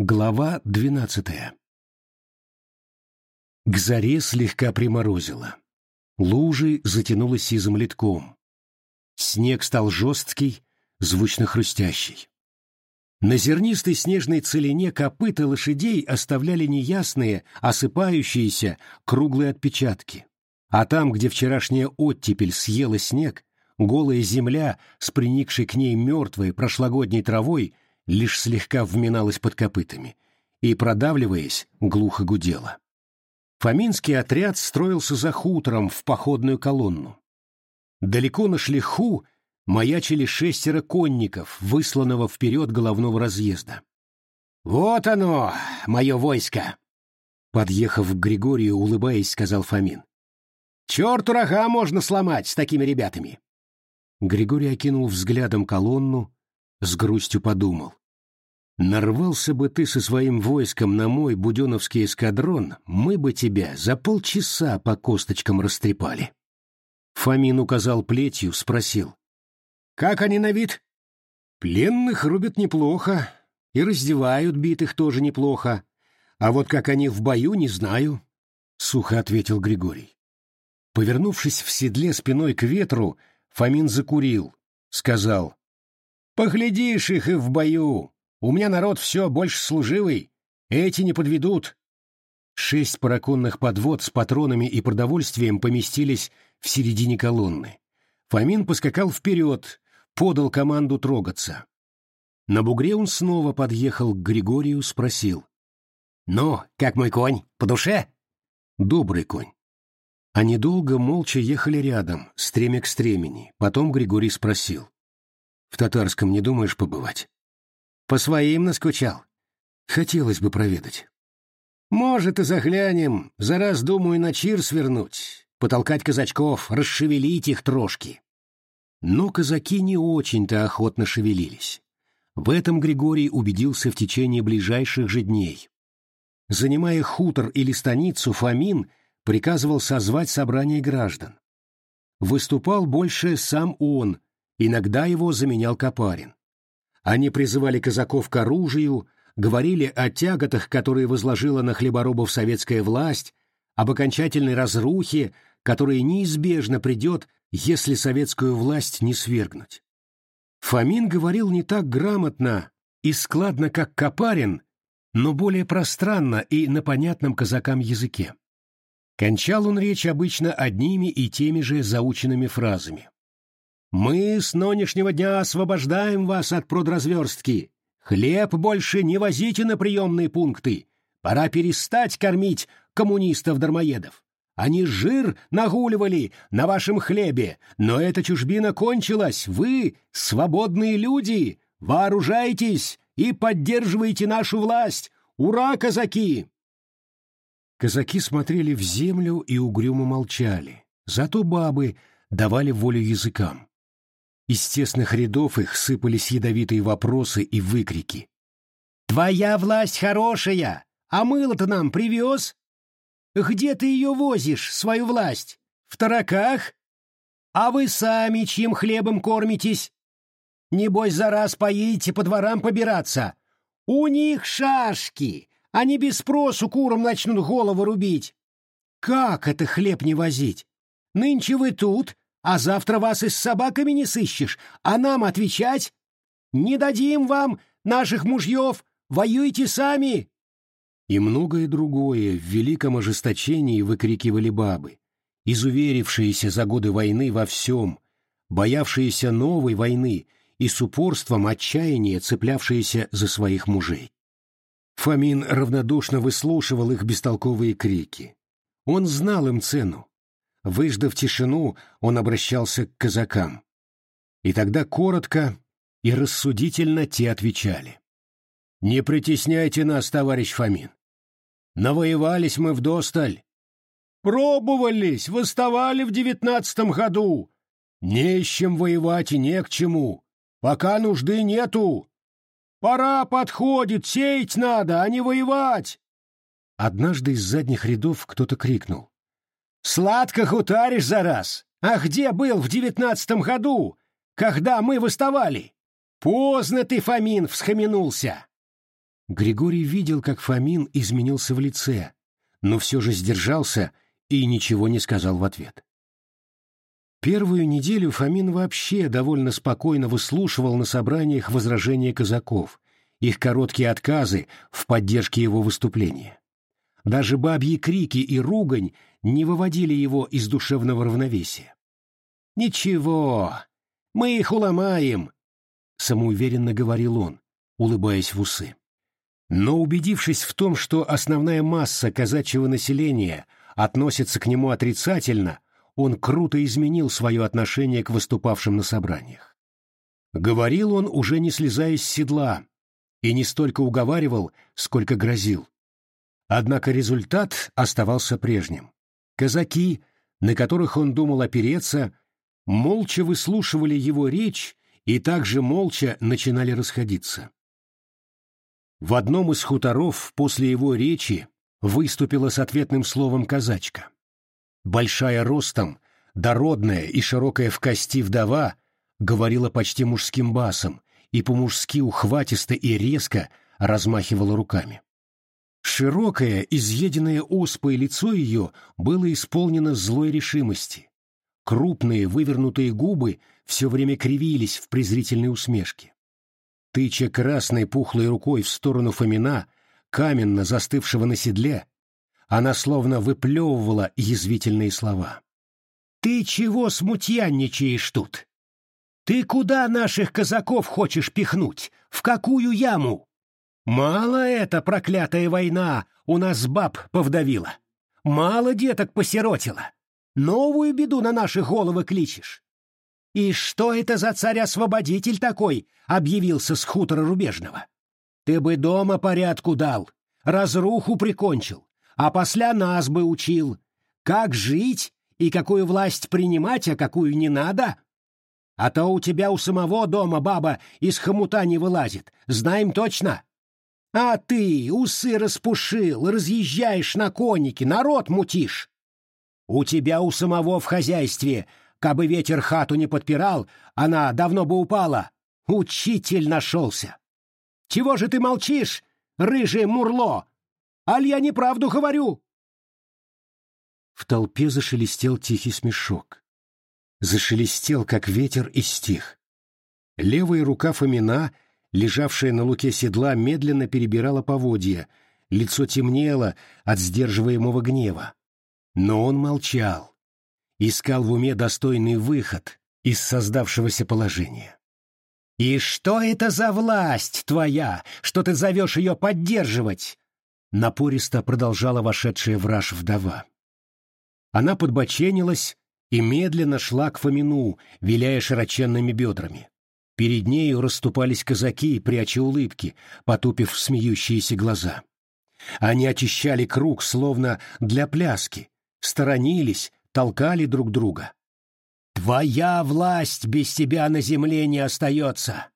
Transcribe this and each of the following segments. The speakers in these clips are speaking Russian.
Глава двенадцатая К заре слегка приморозило. Лужи затянуло сизым литком. Снег стал жесткий, звучно хрустящий. На зернистой снежной целине копыта лошадей оставляли неясные, осыпающиеся, круглые отпечатки. А там, где вчерашняя оттепель съела снег, голая земля с приникшей к ней мертвой прошлогодней травой лишь слегка вминалась под копытами и, продавливаясь, глухо гудела. Фоминский отряд строился за хутором в походную колонну. Далеко на шлиху маячили шестеро конников, высланного вперед головного разъезда. «Вот оно, мое войско!» Подъехав к Григорию, улыбаясь, сказал Фомин. «Черту рога можно сломать с такими ребятами!» Григорий окинул взглядом колонну, с грустью подумал. Нарвался бы ты со своим войском на мой буденовский эскадрон, мы бы тебя за полчаса по косточкам растрепали. Фомин указал плетью, спросил. «Как они на вид?» «Пленных рубят неплохо, и раздевают битых тоже неплохо. А вот как они в бою, не знаю», — сухо ответил Григорий. Повернувшись в седле спиной к ветру, Фомин закурил, сказал. «Поглядишь их и в бою, у меня народ все больше служивый, эти не подведут. Шесть параконных подвод с патронами и продовольствием поместились в середине колонны. Фомин поскакал вперед, подал команду трогаться. На бугре он снова подъехал к Григорию, спросил. «Ну, как мой конь, по душе?» «Добрый конь». Они долго молча ехали рядом, стремя к стремени. Потом Григорий спросил. «В Татарском не думаешь побывать?» По своим наскучал. Хотелось бы проведать. Может, и заглянем, за раз думаю на чир свернуть, потолкать казачков, расшевелить их трошки. Но казаки не очень-то охотно шевелились. В этом Григорий убедился в течение ближайших же дней. Занимая хутор или станицу, Фомин приказывал созвать собрание граждан. Выступал больше сам он, иногда его заменял Копарин. Они призывали казаков к оружию, говорили о тяготах, которые возложила на хлеборобов советская власть, об окончательной разрухе, которая неизбежно придет, если советскую власть не свергнуть. Фомин говорил не так грамотно и складно, как Копарин, но более пространно и на понятном казакам языке. Кончал он речь обычно одними и теми же заученными фразами. Мы с нынешнего дня освобождаем вас от продразверстки. Хлеб больше не возите на приемные пункты. Пора перестать кормить коммунистов-дармоедов. Они жир нагуливали на вашем хлебе, но эта чужбина кончилась. Вы, свободные люди, вооружайтесь и поддерживайте нашу власть. Ура, казаки!» Казаки смотрели в землю и угрюмо молчали. Зато бабы давали волю языкам. Из тесных рядов их сыпались ядовитые вопросы и выкрики. «Твоя власть хорошая, а мыло-то нам привез? Где ты ее возишь, свою власть? В тараках? А вы сами чьим хлебом кормитесь? Небось, за раз поедете по дворам побираться. У них шашки, они без спросу курам начнут голову рубить. Как это хлеб не возить? Нынче вы тут, а завтра вас и с собаками не сыщешь, а нам отвечать? Не дадим вам наших мужьев, воюйте сами!» И многое другое в великом ожесточении выкрикивали бабы, изуверившиеся за годы войны во всем, боявшиеся новой войны и с упорством отчаяния цеплявшиеся за своих мужей. Фомин равнодушно выслушивал их бестолковые крики. Он знал им цену, Выждав тишину, он обращался к казакам. И тогда коротко и рассудительно те отвечали. «Не притесняйте нас, товарищ Фомин. Навоевались мы в досталь. Пробовались, восставали в девятнадцатом году. Не с чем воевать и не к чему. Пока нужды нету. Пора подходит, сеять надо, а не воевать!» Однажды из задних рядов кто-то крикнул. Сладко хутаришь за раз. А где был в девятнадцатом году, когда мы выставали? Поздно ты, Фомин, всхаменулся. Григорий видел, как Фомин изменился в лице, но все же сдержался и ничего не сказал в ответ. Первую неделю Фомин вообще довольно спокойно выслушивал на собраниях возражения казаков, их короткие отказы в поддержке его выступления. Даже бабьи крики и ругань не выводили его из душевного равновесия. «Ничего, мы их уломаем», — самоуверенно говорил он, улыбаясь в усы. Но убедившись в том, что основная масса казачьего населения относится к нему отрицательно, он круто изменил свое отношение к выступавшим на собраниях. Говорил он, уже не слезая с седла, и не столько уговаривал, сколько грозил. Однако результат оставался прежним. Казаки, на которых он думал опереться, молча выслушивали его речь и также молча начинали расходиться. В одном из хуторов после его речи выступила с ответным словом казачка. Большая ростом, дородная и широкая в кости вдова говорила почти мужским басом и по-мужски ухватисто и резко размахивала руками. Широкое, изъеденное оспой лицо ее было исполнено злой решимости. Крупные вывернутые губы все время кривились в презрительной усмешке. Тыча красной пухлой рукой в сторону Фомина, каменно застывшего на седле, она словно выплевывала язвительные слова. «Ты чего смутьянничаешь тут? Ты куда наших казаков хочешь пихнуть? В какую яму? Мало эта проклятая война у нас баб повдавила. Мало деток посиротила. Новую беду на наши головы кличешь. И что это за царь-освободитель такой объявился с хутора Рубежного? Ты бы дома порядку дал, разруху прикончил, а после нас бы учил, как жить и какую власть принимать, а какую не надо. А то у тебя у самого дома баба из хомута не вылазит, знаем точно. А ты усы распушил, разъезжаешь на конике, народ мутишь. У тебя у самого в хозяйстве Кабы ветер хату не подпирал, она давно бы упала. Учитель нашелся. Чего же ты молчишь, рыжее мурло? Аль я неправду говорю?» В толпе зашелестел тихий смешок. Зашелестел, как ветер, и стих. Левая рука Фомина, лежавшая на луке седла, медленно перебирала поводья, лицо темнело от сдерживаемого гнева. Но он молчал, искал в уме достойный выход из создавшегося положения. «И что это за власть твоя, что ты зовешь ее поддерживать?» Напористо продолжала вошедшая враж вдова. Она подбоченилась и медленно шла к Фомину, виляя широченными бедрами. Перед нею расступались казаки, пряча улыбки, потупив смеющиеся глаза. Они очищали круг, словно для пляски, сторонились, толкали друг друга. «Твоя власть без тебя на земле не остается!»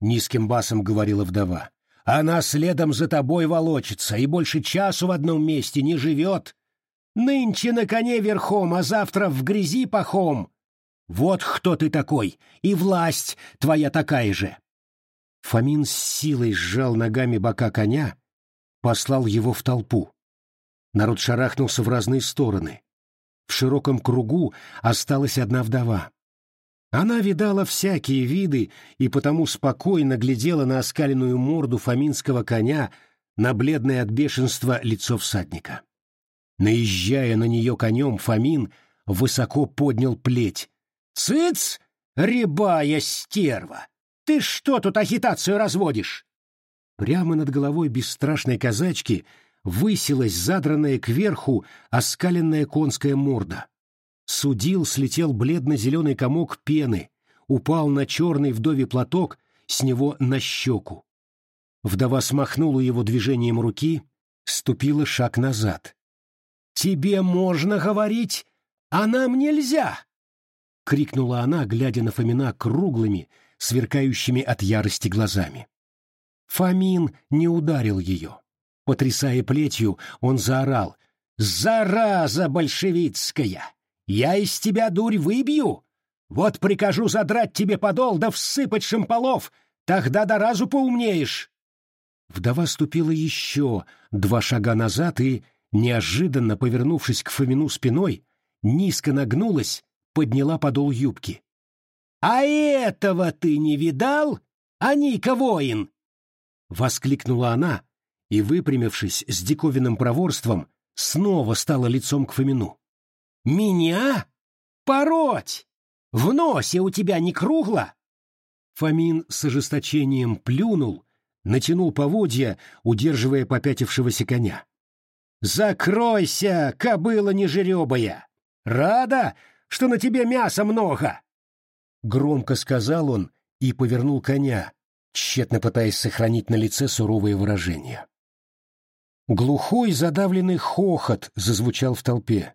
Низким басом говорила вдова. «Она следом за тобой волочится и больше часу в одном месте не живет. Нынче на коне верхом, а завтра в грязи пахом. Вот кто ты такой, и власть твоя такая же!» Фомин с силой сжал ногами бока коня, послал его в толпу. Народ шарахнулся в разные стороны. В широком кругу осталась одна вдова. Она видала всякие виды и потому спокойно глядела на оскаленную морду фоминского коня, на бледное от бешенства лицо всадника. Наезжая на нее конем, Фомин высоко поднял плеть. «Цыц, рябая стерва! Ты что тут агитацию разводишь?» Прямо над головой бесстрашной казачки высилась задранная кверху оскаленная конская морда. Судил слетел бледно-зеленый комок пены, упал на черный вдовий платок, с него на щеку. Вдова смахнула его движением руки, ступила шаг назад. «Тебе можно говорить, а нам нельзя!» — крикнула она, глядя на Фомина круглыми, сверкающими от ярости глазами. Фомин не ударил ее. Потрясая плетью, он заорал. «Зараза большевицкая! Я из тебя дурь выбью! Вот прикажу задрать тебе подол да всыпать шамполов, тогда до разу поумнеешь!» вдова ступила еще два шага назад и, неожиданно повернувшись к Фомину спиной, низко нагнулась, подняла подол юбки. «А этого ты не видал? А Ника воин!» Воскликнула она и, выпрямившись с диковинным проворством, снова стала лицом к Фомину. «Меня? Пороть! В носе у тебя не кругло?» Фомин с ожесточением плюнул, натянул поводья, удерживая попятившегося коня. «Закройся, кобыла нежеребая! Рада, что на тебе мяса много!» Громко сказал он и повернул коня, тщетно пытаясь сохранить на лице суровое выражение. Глухой задавленный хохот зазвучал в толпе.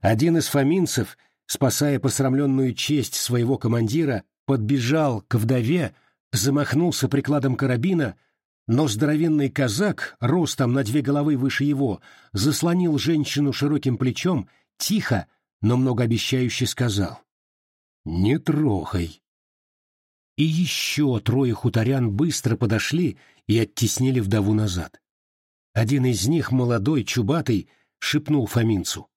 Один из фоминцев, спасая посрамленную честь своего командира, подбежал к вдове, замахнулся прикладом карабина, но здоровенный казак, ростом на две головы выше его, заслонил женщину широким плечом, тихо, но многообещающе сказал. «Не трогай». И еще трое хуторян быстро подошли и оттеснили вдову назад. Один из них, молодой, чубатый, шепнул Фоминцу.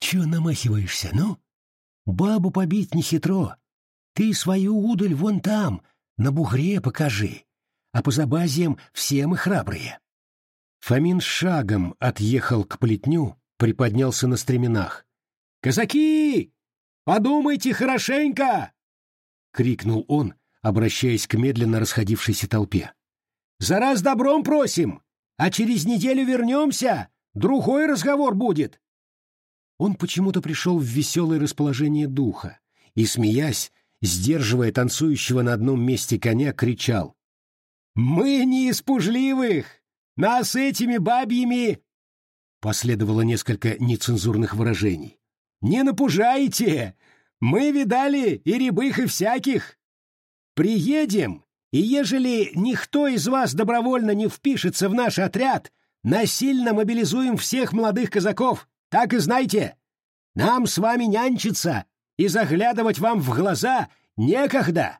«Чего намахиваешься, ну? Бабу побить нехитро. Ты свою удаль вон там, на бугре покажи, а по забазиям все мы храбрые». Фомин шагом отъехал к плетню, приподнялся на стременах. «Казаки! Подумайте хорошенько!» — крикнул он, обращаясь к медленно расходившейся толпе. «За раз добром просим, а через неделю вернемся, другой разговор будет». Он почему-то пришел в веселое расположение духа и, смеясь, сдерживая танцующего на одном месте коня, кричал. «Мы не из пужливых! Нас этими бабьями...» Последовало несколько нецензурных выражений. «Не напужайте! Мы видали и рябых, и всяких! Приедем, и ежели никто из вас добровольно не впишется в наш отряд, насильно мобилизуем всех молодых казаков, так и знайте! Нам с вами нянчиться и заглядывать вам в глаза некогда!»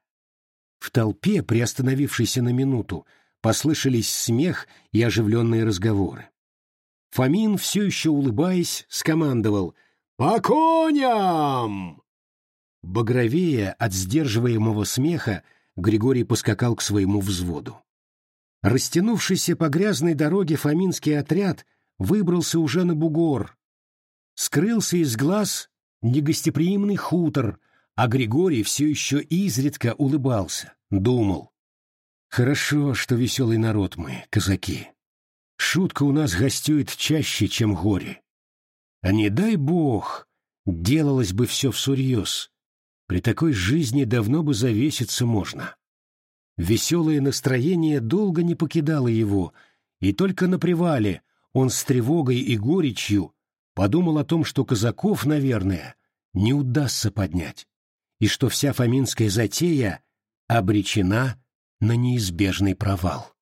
В толпе, приостановившейся на минуту, послышались смех и оживленные разговоры. Фомин, все еще улыбаясь, скомандовал «По коням!» Багровея от сдерживаемого смеха, Григорий поскакал к своему взводу. Растянувшийся по грязной дороге фоминский отряд выбрался уже на бугор. Скрылся из глаз негостеприимный хутор, а Григорий все еще изредка улыбался, думал. Хорошо, что веселый народ мы, казаки. Шутка у нас гостюет чаще, чем горе. А не дай бог, делалось бы все всерьез. При такой жизни давно бы завеситься можно. Веселое настроение долго не покидало его, и только на привале он с тревогой и горечью подумал о том, что казаков, наверное, не удастся поднять, и что вся фоминская затея обречена на неизбежный провал.